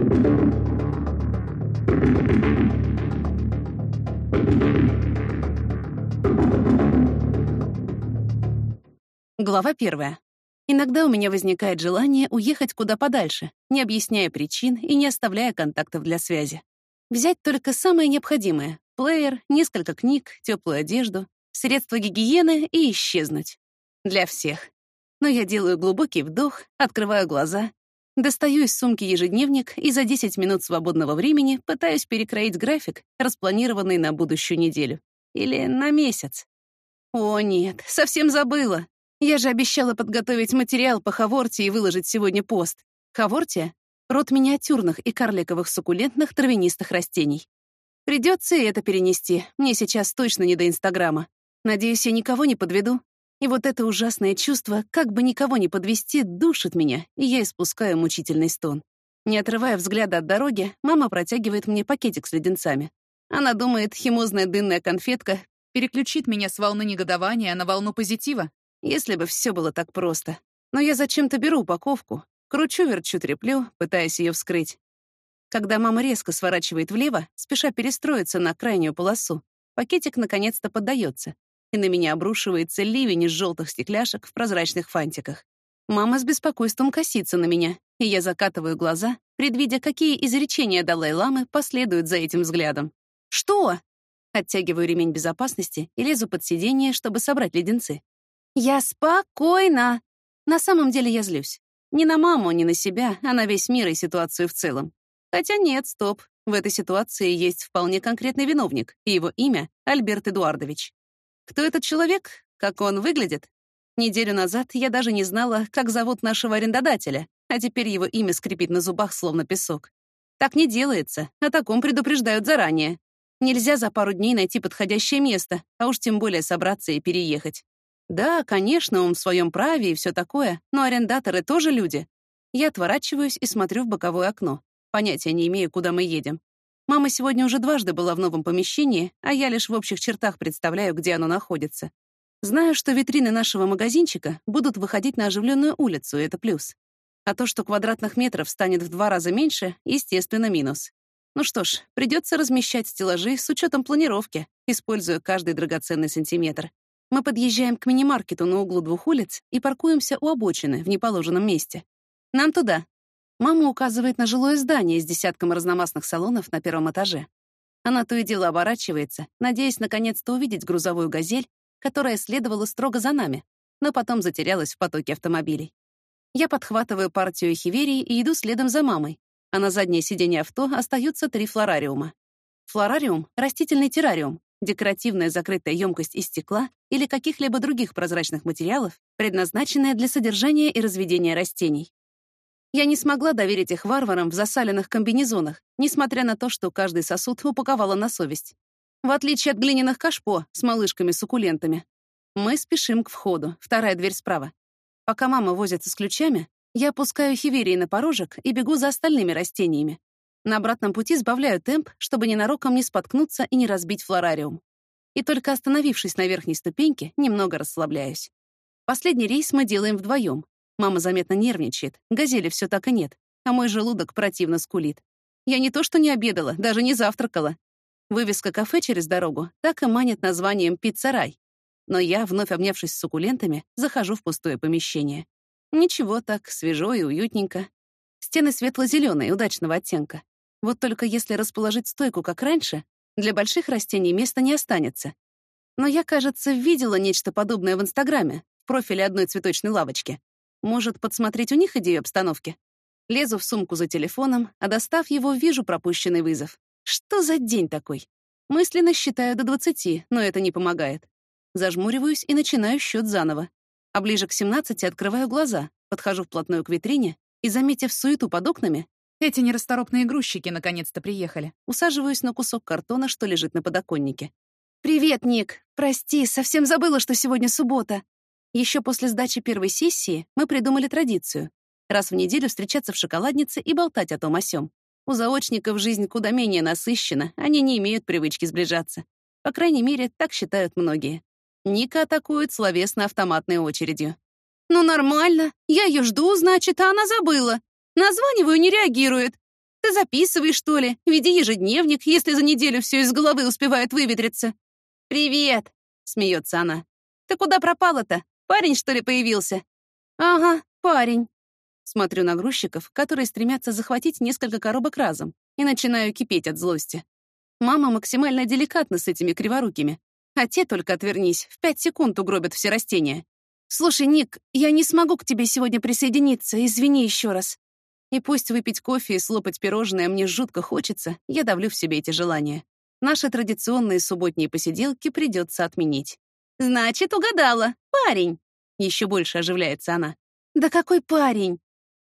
Глава первая. Иногда у меня возникает желание уехать куда подальше, не объясняя причин и не оставляя контактов для связи. Взять только самое необходимое — плеер, несколько книг, теплую одежду, средства гигиены и исчезнуть. Для всех. Но я делаю глубокий вдох, открываю глаза, достаю из сумки ежедневник и за 10 минут свободного времени пытаюсь перекроить график, распланированный на будущую неделю. Или на месяц. О, нет, совсем забыла. Я же обещала подготовить материал по хаворте и выложить сегодня пост. Хавортия — род миниатюрных и карликовых суккулентных травянистых растений. Придется и это перенести. Мне сейчас точно не до Инстаграма. Надеюсь, я никого не подведу. И вот это ужасное чувство, как бы никого не подвести, душит меня, и я испускаю мучительный стон. Не отрывая взгляда от дороги, мама протягивает мне пакетик с леденцами. Она думает, химозная дынная конфетка переключит меня с волны негодования на волну позитива. Если бы все было так просто. Но я зачем-то беру упаковку, кручу-верчу треплю, пытаясь ее вскрыть. Когда мама резко сворачивает влево, спеша перестроиться на крайнюю полосу, пакетик наконец-то поддается, и на меня обрушивается ливень из желтых стекляшек в прозрачных фантиках. Мама с беспокойством косится на меня, и я закатываю глаза, предвидя, какие изречения Далай-ламы последуют за этим взглядом. «Что?» Оттягиваю ремень безопасности и лезу под сиденье, чтобы собрать леденцы. Я спокойна. На самом деле я злюсь. Не на маму, не на себя, а на весь мир и ситуацию в целом. Хотя нет, стоп. В этой ситуации есть вполне конкретный виновник, и его имя — Альберт Эдуардович. Кто этот человек? Как он выглядит? Неделю назад я даже не знала, как зовут нашего арендодателя, а теперь его имя скрипит на зубах, словно песок. Так не делается, о таком предупреждают заранее. Нельзя за пару дней найти подходящее место, а уж тем более собраться и переехать. Да, конечно, он в своем праве и все такое, но арендаторы тоже люди. Я отворачиваюсь и смотрю в боковое окно. Понятия не имею, куда мы едем. Мама сегодня уже дважды была в новом помещении, а я лишь в общих чертах представляю, где оно находится. Знаю, что витрины нашего магазинчика будут выходить на оживленную улицу, и это плюс. А то, что квадратных метров станет в два раза меньше, естественно, минус. Ну что ж, придется размещать стеллажи с учетом планировки, используя каждый драгоценный сантиметр. Мы подъезжаем к мини-маркету на углу двух улиц и паркуемся у обочины в неположенном месте. Нам туда. Мама указывает на жилое здание с десятком разномастных салонов на первом этаже. Она то и дело оборачивается, надеясь наконец-то увидеть грузовую «Газель», которая следовала строго за нами, но потом затерялась в потоке автомобилей. Я подхватываю партию хиверии и иду следом за мамой, а на заднее сиденье авто остаются три флорариума. Флорариум — растительный террариум, декоративная закрытая емкость из стекла или каких-либо других прозрачных материалов, предназначенная для содержания и разведения растений. Я не смогла доверить их варварам в засаленных комбинезонах, несмотря на то, что каждый сосуд упаковала на совесть. В отличие от глиняных кашпо с малышками-суккулентами. Мы спешим к входу, вторая дверь справа. Пока мама возится с ключами, я опускаю хиверии на порожек и бегу за остальными растениями, на обратном пути сбавляю темп, чтобы ненароком не споткнуться и не разбить флорариум. И только остановившись на верхней ступеньке, немного расслабляюсь. Последний рейс мы делаем вдвоем. Мама заметно нервничает, газели все так и нет, а мой желудок противно скулит. Я не то что не обедала, даже не завтракала. Вывеска кафе через дорогу так и манит названием «Пиццарай». Но я, вновь обнявшись с суккулентами, захожу в пустое помещение. Ничего так, свежо и уютненько. Стены светло-зеленые, удачного оттенка. Вот только если расположить стойку, как раньше, для больших растений места не останется. Но я, кажется, видела нечто подобное в Инстаграме, в профиле одной цветочной лавочки. Может, подсмотреть у них идею обстановки? Лезу в сумку за телефоном, а достав его, вижу пропущенный вызов. Что за день такой? Мысленно считаю до 20, но это не помогает. Зажмуриваюсь и начинаю счет заново. А ближе к 17 открываю глаза, подхожу вплотную к витрине и, заметив суету под окнами, эти нерасторопные грузчики наконец-то приехали. Усаживаюсь на кусок картона, что лежит на подоконнике. «Привет, Ник! Прости, совсем забыла, что сегодня суббота. Еще после сдачи первой сессии мы придумали традицию. Раз в неделю встречаться в шоколаднице и болтать о том о сём. У заочников жизнь куда менее насыщена, они не имеют привычки сближаться. По крайней мере, так считают многие. Ника атакует словесно-автоматной очередью. «Ну нормально, я ее жду, значит, а она забыла. Названиваю, не реагирует. Ты записывай, что ли, веди ежедневник, если за неделю все из головы успевает выветриться. «Привет!» — смеется она. «Ты куда пропала-то? Парень, что ли, появился?» «Ага, парень». Смотрю на грузчиков, которые стремятся захватить несколько коробок разом, и начинаю кипеть от злости. Мама максимально деликатна с этими криворукими, а те, только отвернись, в пять секунд угробят все растения. «Слушай, Ник, я не смогу к тебе сегодня присоединиться, извини еще раз». И пусть выпить кофе и слопать пирожное мне жутко хочется, я давлю в себе эти желания. Наши традиционные субботние посиделки придется отменить. «Значит, угадала. Парень!» Еще больше оживляется она. «Да какой парень?»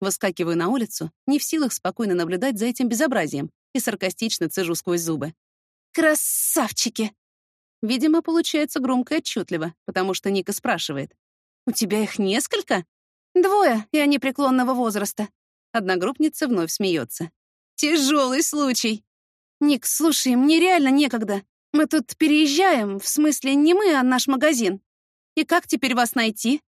Выскакиваю на улицу, не в силах спокойно наблюдать за этим безобразием, и саркастично цежу сквозь зубы. «Красавчики!» Видимо, получается громко и отчетливо, потому что Ника спрашивает. «У тебя их несколько?» «Двое, и они преклонного возраста». Одногруппница вновь смеется. «Тяжелый случай!» «Ник, слушай, мне реально некогда. Мы тут переезжаем, в смысле не мы, а наш магазин. И как теперь вас найти?»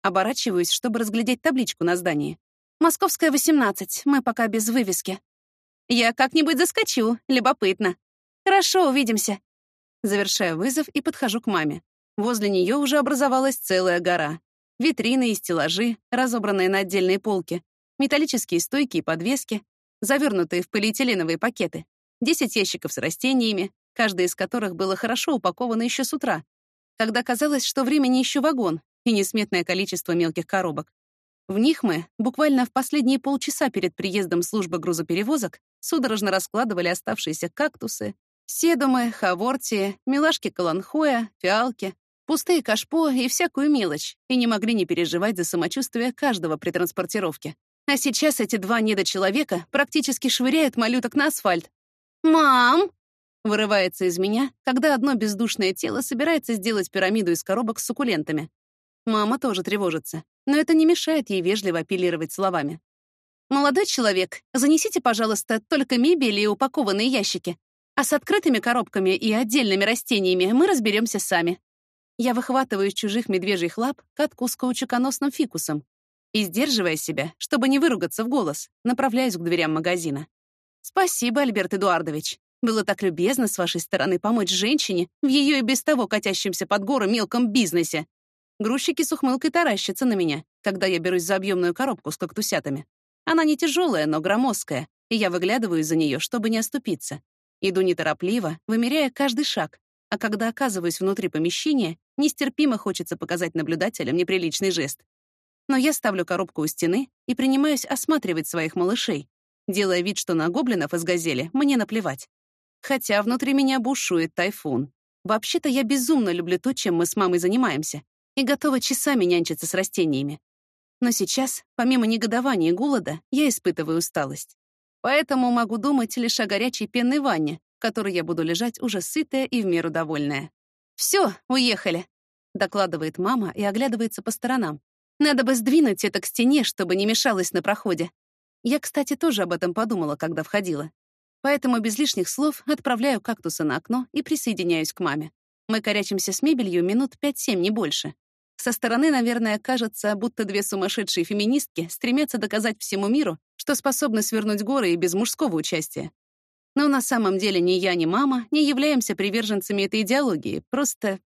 Оборачиваюсь, чтобы разглядеть табличку на здании. «Московская, 18, мы пока без вывески». «Я как-нибудь заскочу, любопытно». «Хорошо, увидимся». Завершаю вызов и подхожу к маме. Возле нее уже образовалась целая гора. Витрины и стеллажи, разобранные на отдельные полки, металлические стойки и подвески, завернутые в полиэтиленовые пакеты. 10 ящиков с растениями, каждый из которых было хорошо упаковано еще с утра, когда казалось, что времени еще вагон и несметное количество мелких коробок. В них мы, буквально в последние полчаса перед приездом службы грузоперевозок, судорожно раскладывали оставшиеся кактусы, седумы, хавортии, милашки каланхоя, фиалки, пустые кашпо и всякую мелочь, и не могли не переживать за самочувствие каждого при транспортировке. А сейчас эти два недочеловека практически швыряют малюток на асфальт, «Мам!» — вырывается из меня, когда одно бездушное тело собирается сделать пирамиду из коробок с суккулентами. Мама тоже тревожится, но это не мешает ей вежливо апеллировать словами. «Молодой человек, занесите, пожалуйста, только мебель и упакованные ящики, а с открытыми коробками и отдельными растениями мы разберемся сами». Я выхватываю из чужих медвежьих лап катку с каучуконосным фикусом и, сдерживая себя, чтобы не выругаться в голос, направляюсь к дверям магазина. «Спасибо, Альберт Эдуардович. Было так любезно с вашей стороны помочь женщине в ее и без того катящемся под горы мелком бизнесе». Грузчики с ухмылкой таращатся на меня, когда я берусь за объемную коробку с кактусятами. Она не тяжелая, но громоздкая, и я выглядываю из-за нее, чтобы не оступиться. Иду неторопливо, вымеряя каждый шаг, а когда оказываюсь внутри помещения, нестерпимо хочется показать наблюдателям неприличный жест. Но я ставлю коробку у стены и принимаюсь осматривать своих малышей, делая вид, что на гоблинов из газели мне наплевать. Хотя внутри меня бушует тайфун. Вообще-то я безумно люблю то, чем мы с мамой занимаемся, и готова часами нянчиться с растениями. Но сейчас, помимо негодования и голода, я испытываю усталость. Поэтому могу думать лишь о горячей пенной ванне, в которой я буду лежать уже сытая и в меру довольная. «Все, уехали», — докладывает мама и оглядывается по сторонам. «Надо бы сдвинуть это к стене, чтобы не мешалось на проходе. Я, кстати, тоже об этом подумала, когда входила. Поэтому без лишних слов отправляю кактусы на окно и присоединяюсь к маме. Мы корячимся с мебелью минут 5-7, не больше. Со стороны, наверное, кажется, будто две сумасшедшие феминистки стремятся доказать всему миру, что способны свернуть горы и без мужского участия. Но на самом деле ни я, ни мама не являемся приверженцами этой идеологии, просто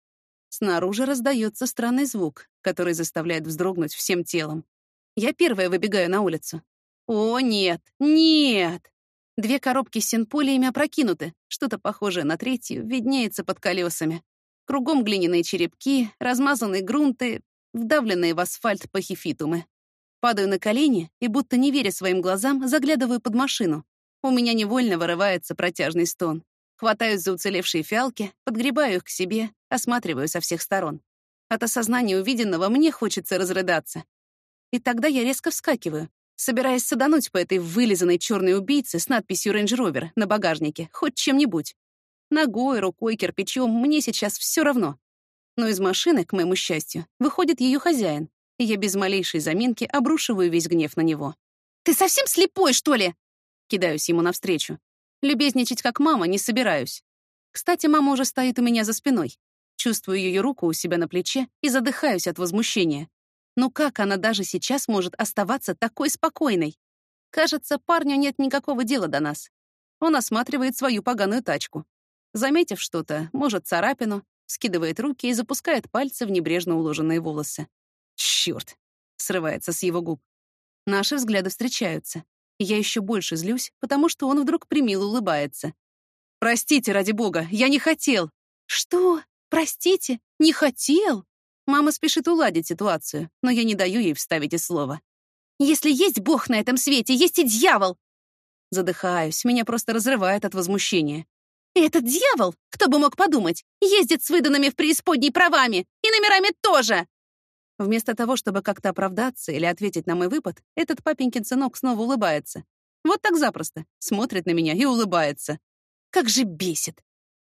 снаружи раздается странный звук, который заставляет вздрогнуть всем телом. Я первая выбегаю на улицу. О, нет, нет! Две коробки с синполиями опрокинуты, что-то похожее на третью виднеется под колесами. Кругом глиняные черепки, размазанные грунты, вдавленные в асфальт пахифитумы. Падаю на колени и, будто не веря своим глазам, заглядываю под машину. У меня невольно вырывается протяжный стон. Хватаюсь за уцелевшие фиалки, подгребаю их к себе, осматриваю со всех сторон. От осознания увиденного мне хочется разрыдаться. И тогда я резко вскакиваю, собираясь садануть по этой вылизанной черной убийце с надписью «Рейндж Ровер» на багажнике, хоть чем-нибудь. Ногой, рукой, кирпичом, мне сейчас все равно. Но из машины, к моему счастью, выходит ее хозяин, и я без малейшей заминки обрушиваю весь гнев на него. «Ты совсем слепой, что ли?» Кидаюсь ему навстречу. Любезничать как мама не собираюсь. Кстати, мама уже стоит у меня за спиной. Чувствую ее руку у себя на плече и задыхаюсь от возмущения. Но как она даже сейчас может оставаться такой спокойной? Кажется, парню нет никакого дела до нас. Он осматривает свою поганую тачку. Заметив что-то, может, царапину, скидывает руки и запускает пальцы в небрежно уложенные волосы. Чёрт! срывается с его губ. Наши взгляды встречаются. Я еще больше злюсь, потому что он вдруг примило улыбается. «Простите, ради бога, я не хотел!» «Что? Простите? Не хотел?» Мама спешит уладить ситуацию, но я не даю ей вставить и слова. «Если есть бог на этом свете, есть и дьявол!» Задыхаюсь, меня просто разрывает от возмущения. «Этот дьявол, кто бы мог подумать, ездит с выданными в преисподней правами и номерами тоже!» Вместо того, чтобы как-то оправдаться или ответить на мой выпад, этот папенькин сынок снова улыбается. Вот так запросто. Смотрит на меня и улыбается. Как же бесит.